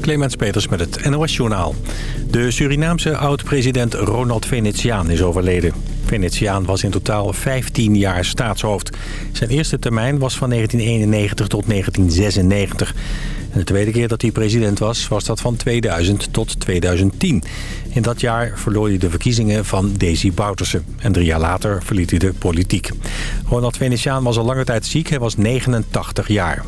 Clemens Peters met het NOS Journaal. De Surinaamse oud-president Ronald Venetiaan is overleden. Venetiaan was in totaal 15 jaar staatshoofd. Zijn eerste termijn was van 1991 tot 1996. En de tweede keer dat hij president was, was dat van 2000 tot 2010. In dat jaar verloor hij de verkiezingen van Desi Bouterse. En drie jaar later verliet hij de politiek. Ronald Venetiaan was al lange tijd ziek. Hij was 89 jaar.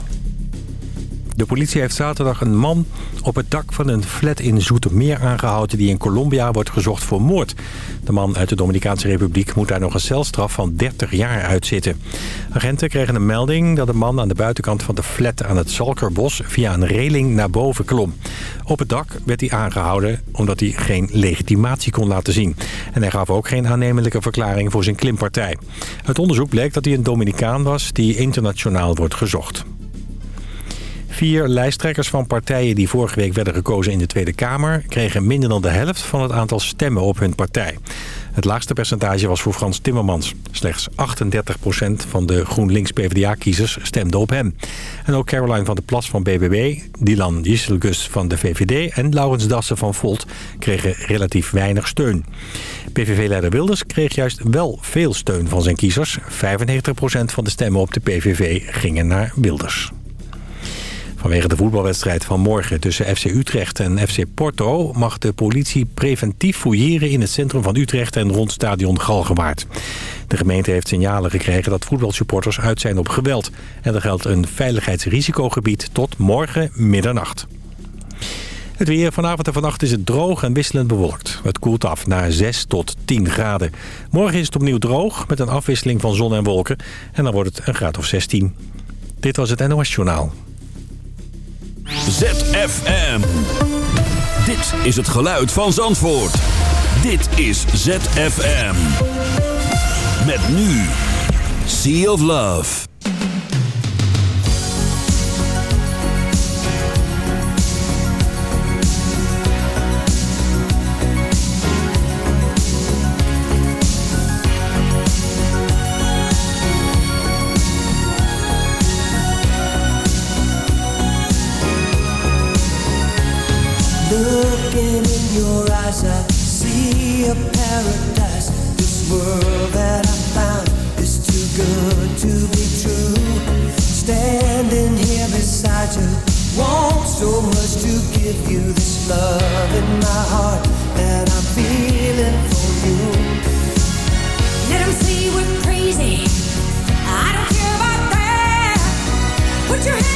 De politie heeft zaterdag een man op het dak van een flat in Zoetermeer aangehouden... die in Colombia wordt gezocht voor moord. De man uit de Dominicaanse Republiek moet daar nog een celstraf van 30 jaar uitzitten. Agenten kregen een melding dat de man aan de buitenkant van de flat aan het Zalkerbos... via een reling naar boven klom. Op het dak werd hij aangehouden omdat hij geen legitimatie kon laten zien. En hij gaf ook geen aannemelijke verklaring voor zijn klimpartij. Het onderzoek bleek dat hij een Dominicaan was die internationaal wordt gezocht. Vier lijsttrekkers van partijen die vorige week werden gekozen in de Tweede Kamer... kregen minder dan de helft van het aantal stemmen op hun partij. Het laagste percentage was voor Frans Timmermans. Slechts 38% van de GroenLinks-PVDA-kiezers stemde op hem. En ook Caroline van der Plas van BBB, Dylan Gisselgus van de VVD... en Laurens Dassen van Volt kregen relatief weinig steun. PVV-leider Wilders kreeg juist wel veel steun van zijn kiezers. 95% van de stemmen op de PVV gingen naar Wilders. Vanwege de voetbalwedstrijd van morgen tussen FC Utrecht en FC Porto... mag de politie preventief fouilleren in het centrum van Utrecht en rond stadion Galgenwaard. De gemeente heeft signalen gekregen dat voetbalsupporters uit zijn op geweld. En er geldt een veiligheidsrisicogebied tot morgen middernacht. Het weer vanavond en vannacht is het droog en wisselend bewolkt. Het koelt af naar 6 tot 10 graden. Morgen is het opnieuw droog met een afwisseling van zon en wolken. En dan wordt het een graad of 16. Dit was het NOS Journaal. ZFM. Dit is het geluid van Zandvoort. Dit is ZFM. Met nu. Sea of Love. I see a paradise. This world that I found is too good to be true. Standing here beside you, want so much to give you this love in my heart that I'm feeling for you. Say we're crazy. I don't care about that. Put your hand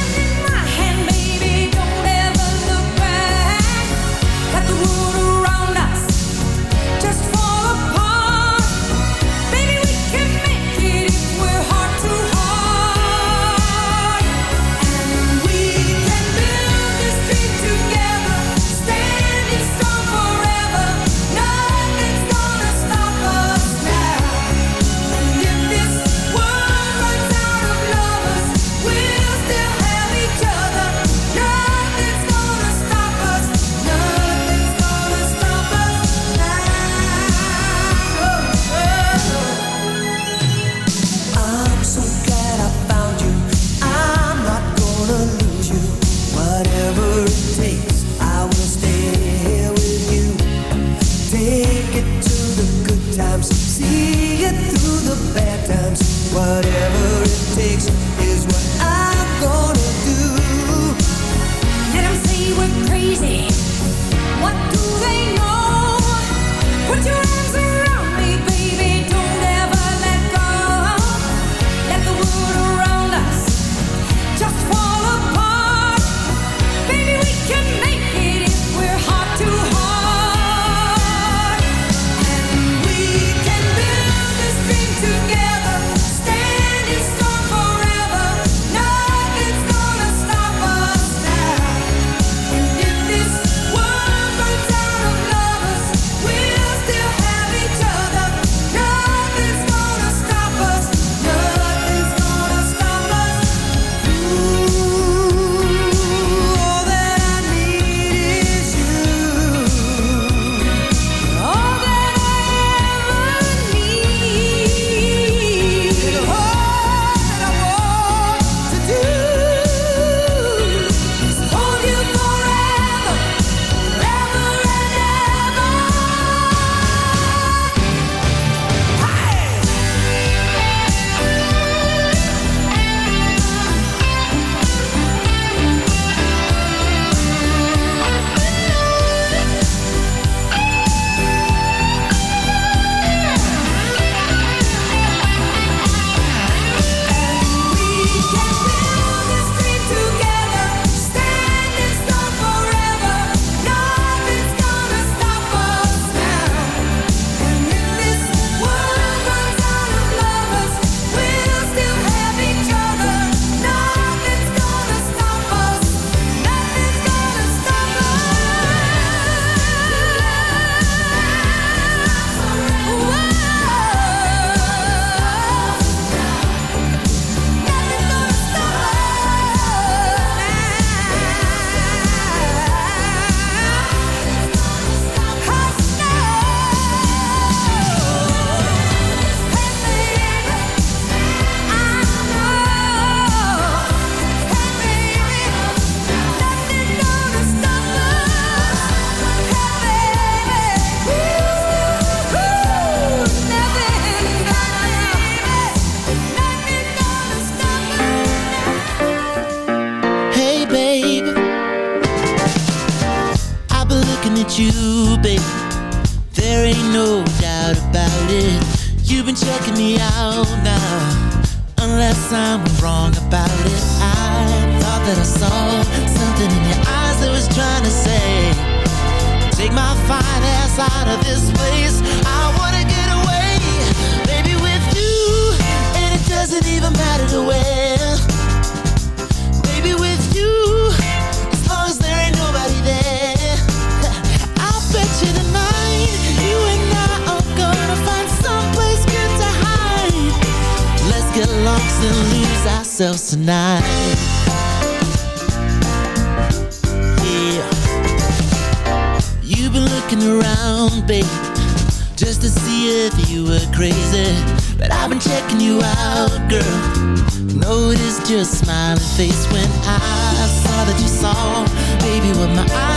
my eyes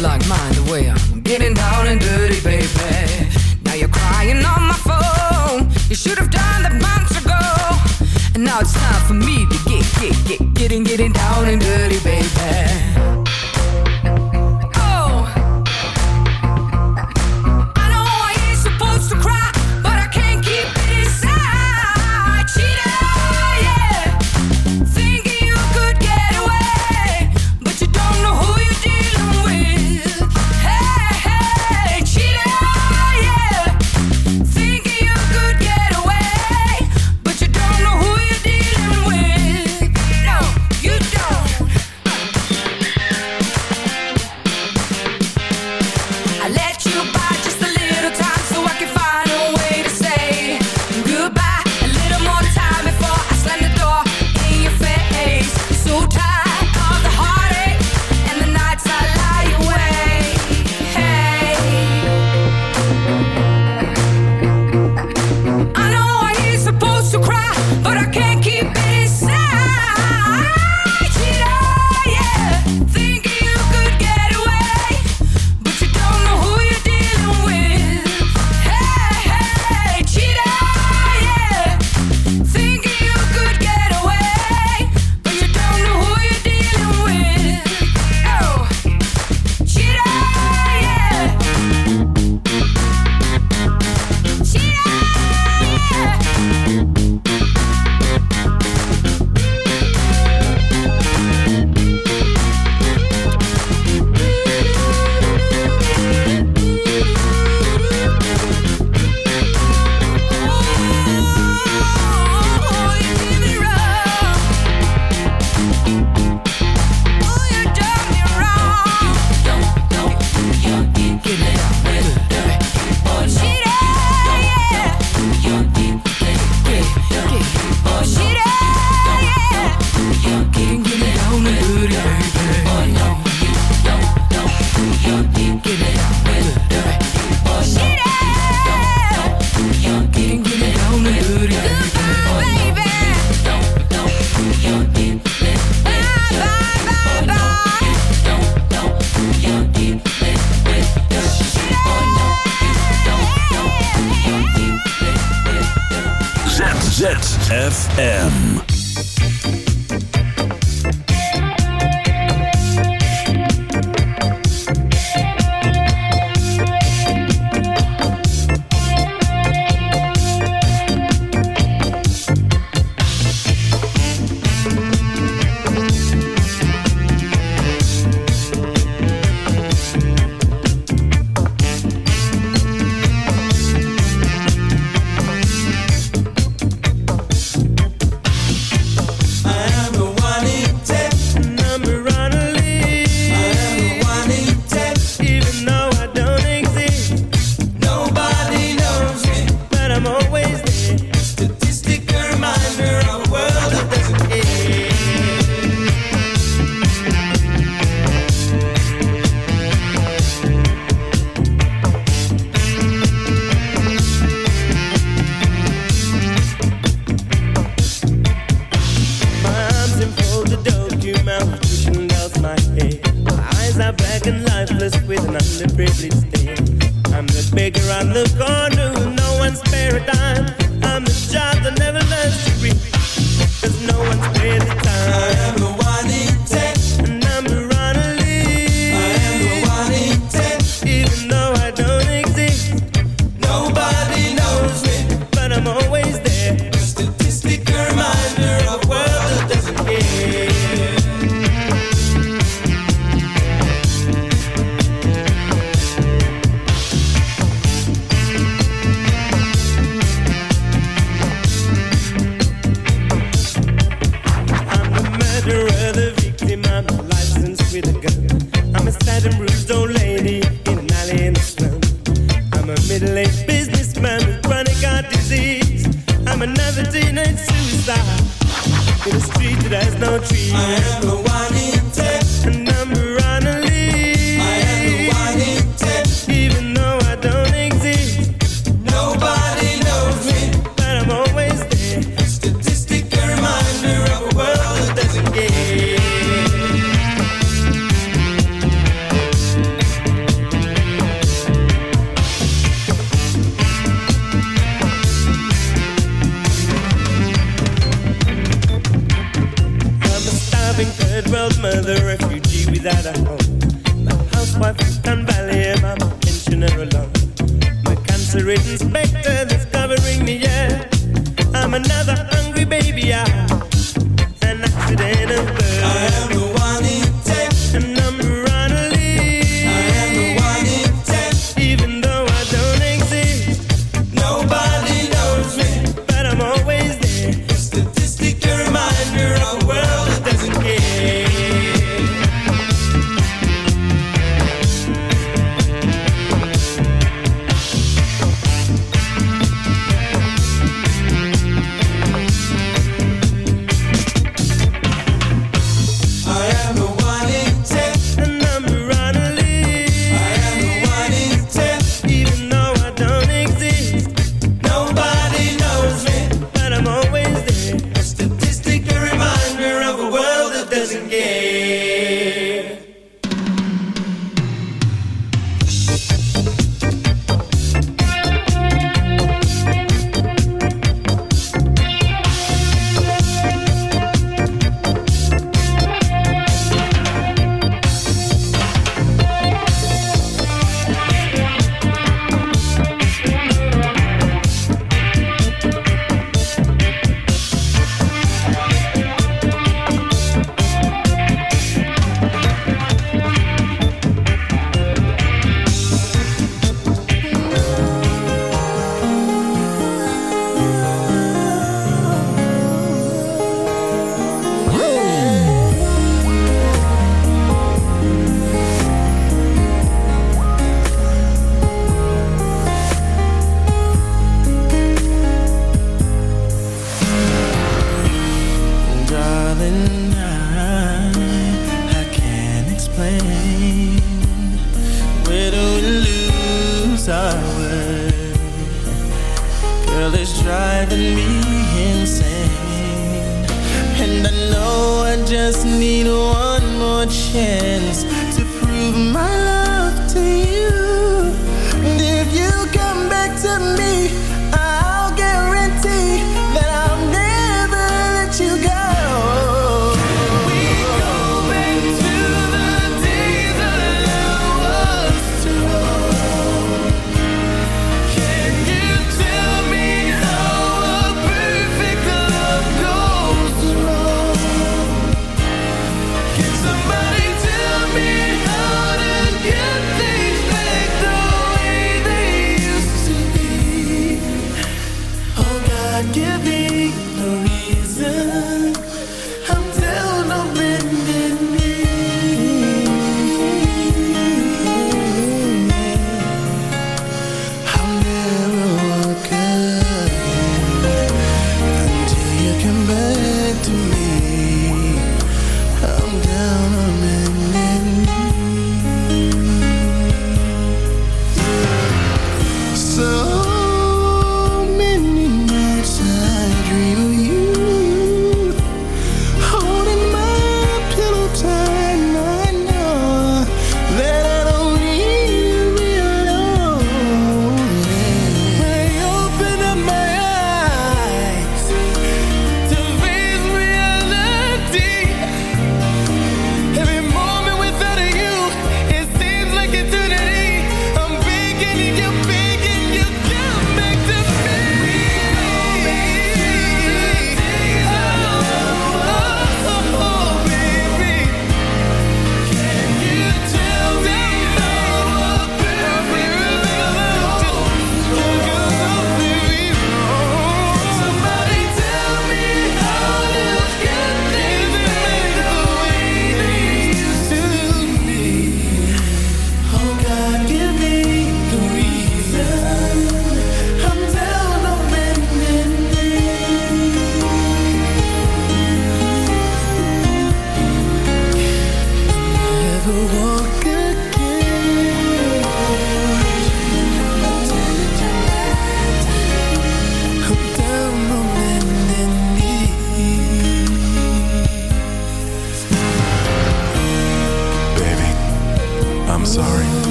Like mine girl is driving me insane. And I know I just need one more chance To prove my love to you.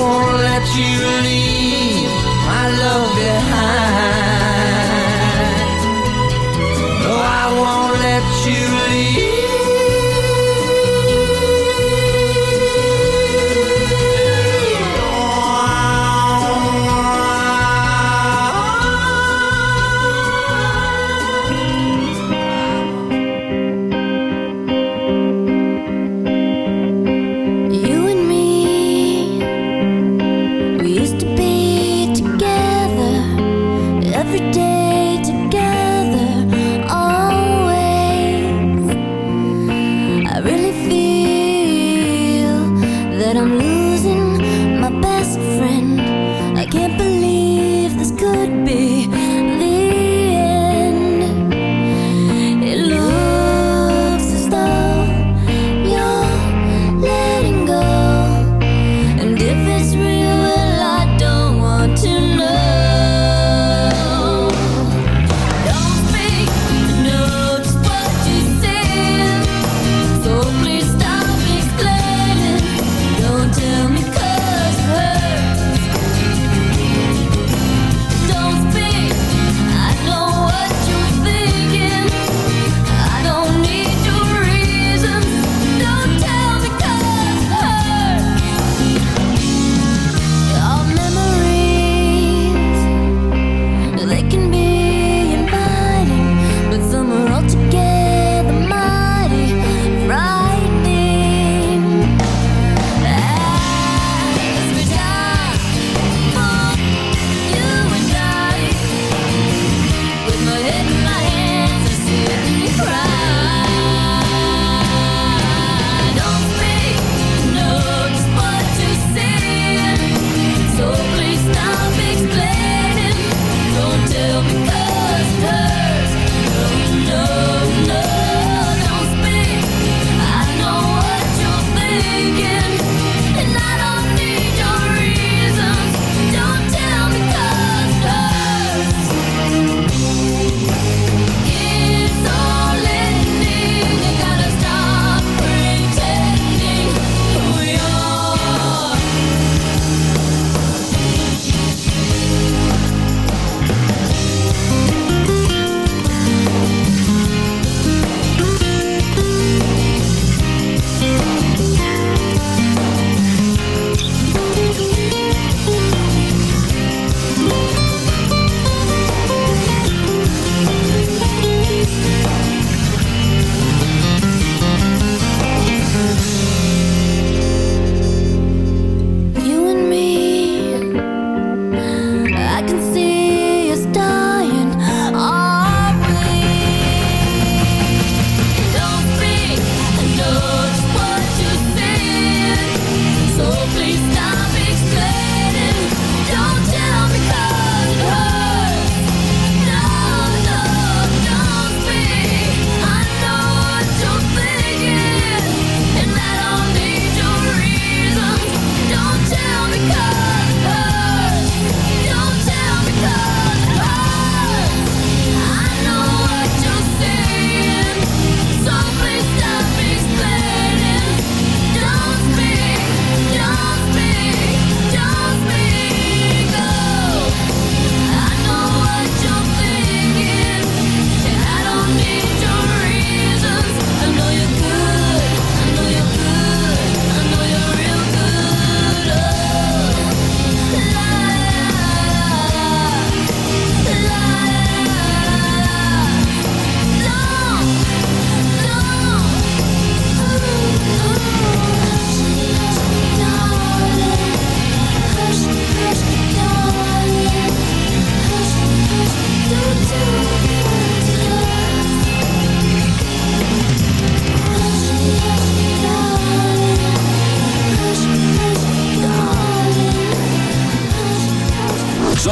Won't let you leave my love behind.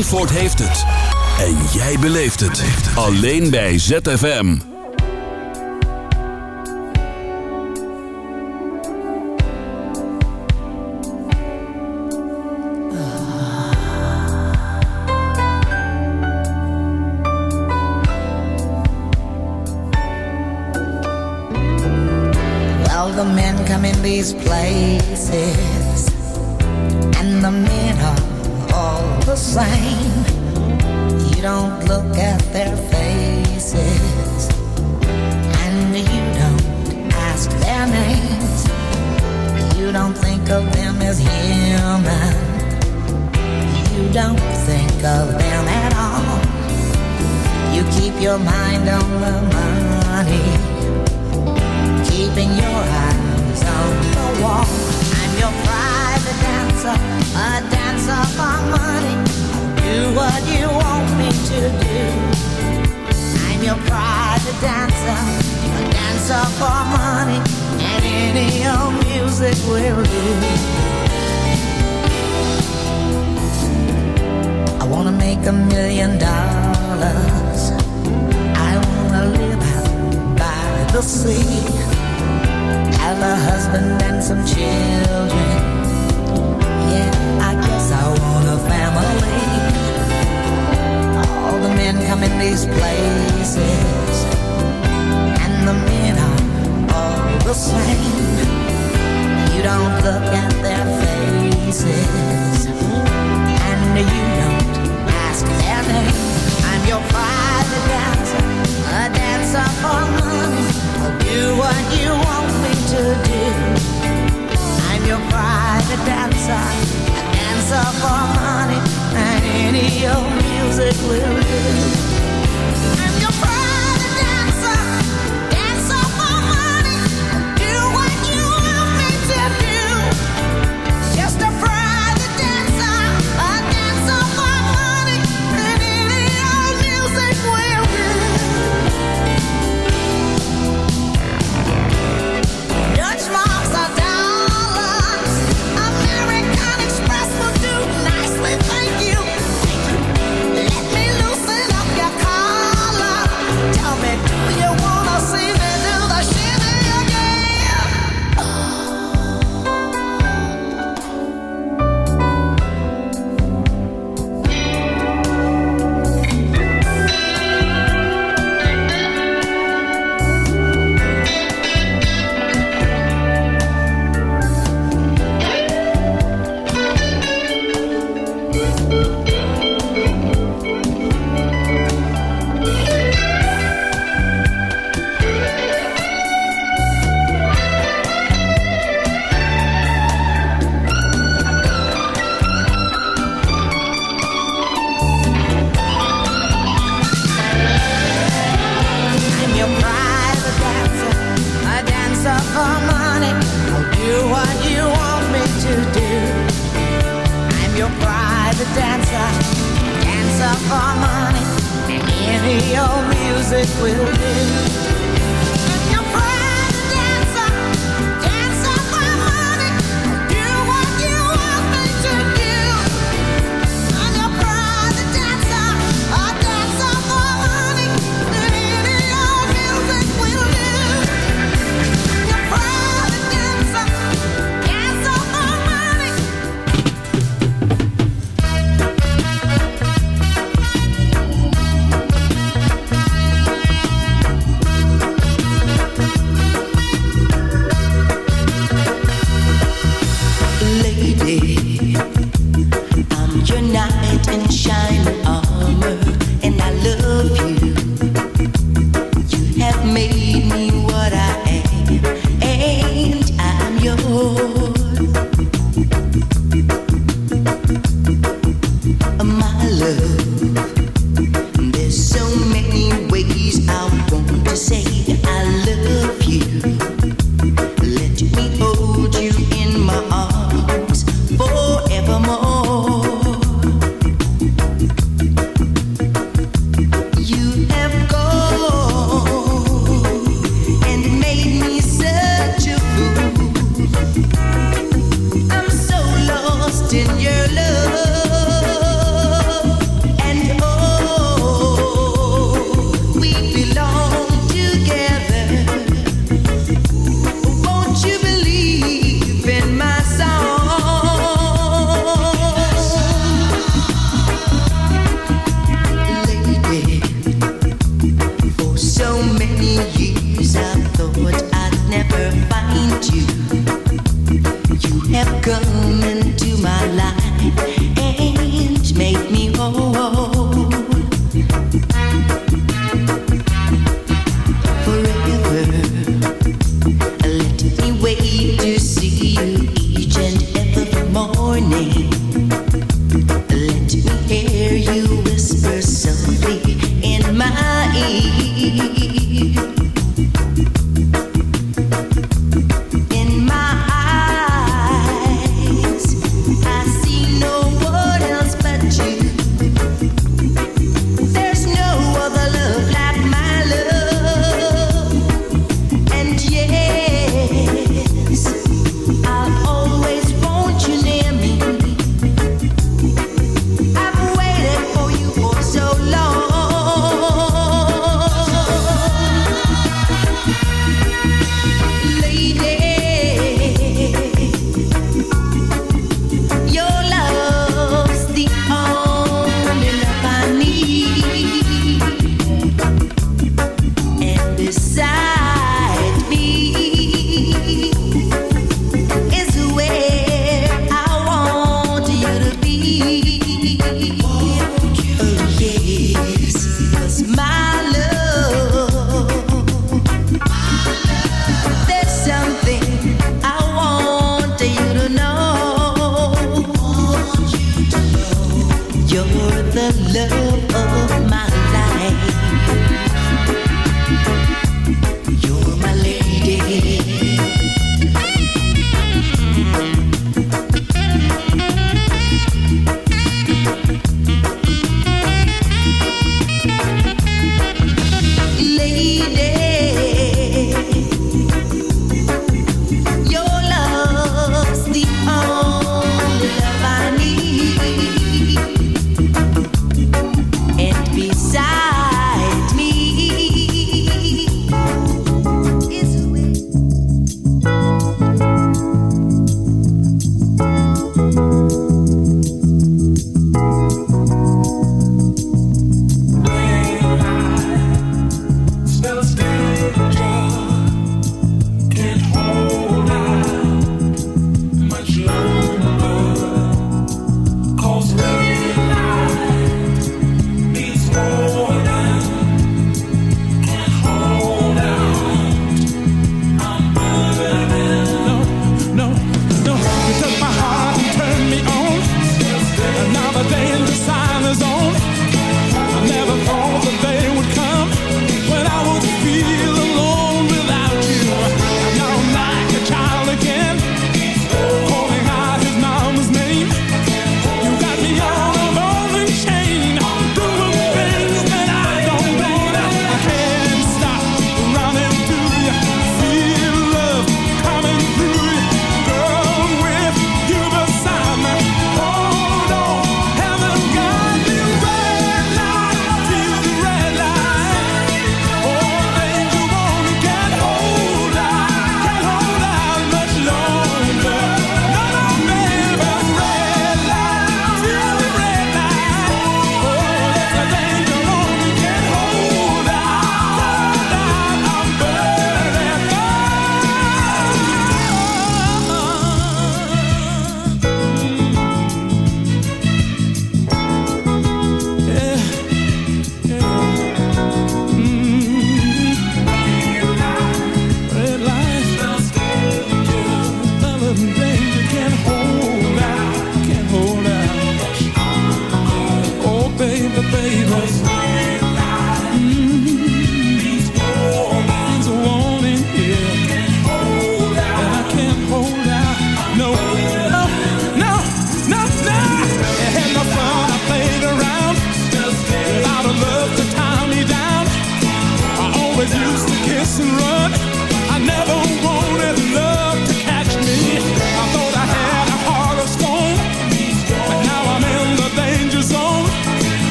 Zandvoort heeft het. En jij beleeft het. Alleen bij ZFM. Welcome men come in these places harmony. Any old music will do many years I thought I'd never find you. You have come into my life and made me whole.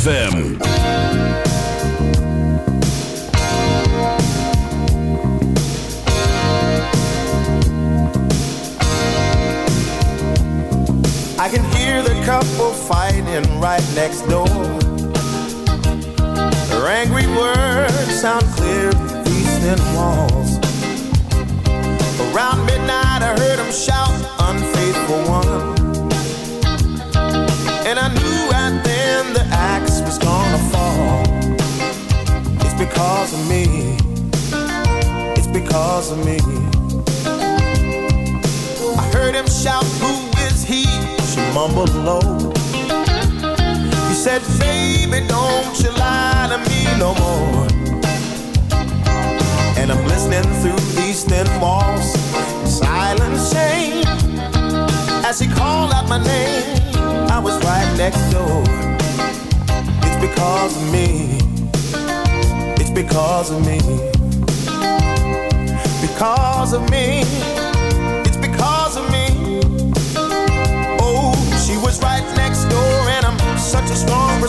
ZFM.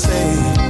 say.